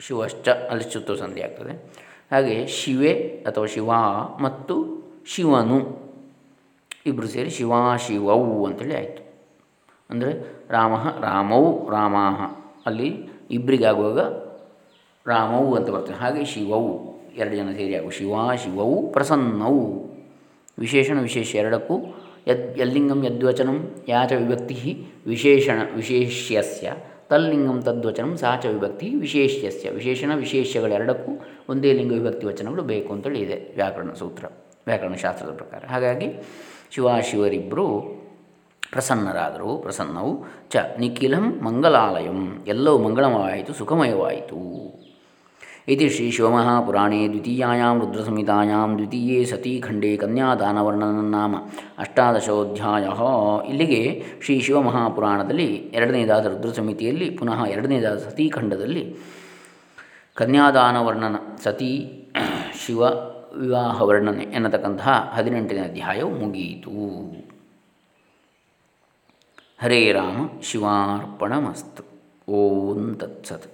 ಶಿವಶ್ಚ ಅಲ್ಲಿ ಚುತ್ತು ಸಂಧಿ ಆಗ್ತದೆ. ಹಾಗೆ ಶಿವೆ ಅಥವಾ ಶಿವ ಮತ್ತು ಶಿವನು ಇಬ್ಬರು ಸೇರಿ ಶಿವ ಶಿವವು ಅಂತೇಳಿ ಆಯಿತು. ಅಂದರೆ ರಾಮ, ರಾಮೌ, ರಾಮಾಹ. ಅಲ್ಲಿ ಇಬ್ಬರಿಗಾಗುವಾಗ ರಾಮವು ಅಂತ ಬರ್ತದೆ. ಹಾಗೆ ಶಿವವು ಎರಡು ಜನ ಸೇರಿ ಆಗುವ ಶಿವ ಶಿವವು ಪ್ರಸನ್ನವು ವಿಶೇಷಣ ವಿಶೇಷ ಎರಡಕ್ಕೂ ಯದ್ ಯಲ್ಲಿಂಗಂ ಯದ್ವಚನಂ ಯಾ ಚ ವಿಭಕ್ತಿ ವಿಶೇಷಣ ವಿಶೇಷ್ಯಸ್ಯ. ತಲ್ಲಿಂಗಂ ತದ್ವಚನಂ ಸಾಚ ವಿಭಕ್ತಿ ವಿಶೇಷ್ಯಸ್ಯ. ವಿಶೇಷಣ ವಿಶೇಷ್ಯಗಳೆರಡಕ್ಕೂ ಒಂದೇ ಲಿಂಗ ವಿಭಕ್ತಿ ವಚನಗಳು ಬೇಕು ಅಂತೇಳಿ ಇದೆ ವ್ಯಾಕರಣ ಸೂತ್ರ, ವ್ಯಾಕರಣ ಶಾಸ್ತ್ರದ ಪ್ರಕಾರ. ಹಾಗಾಗಿ ಶಿವಾಶಿವರಿಬ್ಬರು ಪ್ರಸನ್ನರಾದರು. ಪ್ರಸನ್ನವು ಚ ನಿಖಿಲಂ ಮಂಗಲಾಲಯಂ. ಎಲ್ಲವೂ ಮಂಗಳಮಯವಾಯಿತು, ಸುಖಮಯವಾಯಿತು. ಇತಿ ಶ್ರೀ ಶಿವಮಹಾಪುರಾಣೇ ದ್ವಿತೀಯಾಂ ರುದ್ರಸಂಹಿತಾಯಾಂ ದ್ವಿತೀಯೇ ಸತೀಖಂಡೇ ಕನ್ಯಾದಾನವರ್ಣನ ನಾಮ ಅಷ್ಟಾದಶೋಧ್ಯಾಯ ಇಲ್ಲಿಗೆ ಶ್ರೀ ಶಿವಮಹಾಪುರಾಣದಲ್ಲಿ ಎರಡನೇದಾದ ರುದ್ರ ಸಮಿತಿಯಲ್ಲಿ ಪುನಃ ಎರಡನೇದಾದ ಸತೀಖಂಡದಲ್ಲಿ ಕನ್ಯಾದಾನ ವರ್ಣನ ಸತಿ ಶಿವ ವಿವಾಹ ವರ್ಣನೆ ಎನ್ನತಕ್ಕಂತಹ ಹದಿನೆಂಟನೇ ಅಧ್ಯಾಯವು ಮುಗಿಯಿತು. ಹರೇ ರಾಮ, ಶಿವಾರ್ಪಣಮಸ್ತು. ಓಂ ತತ್ಸತ್.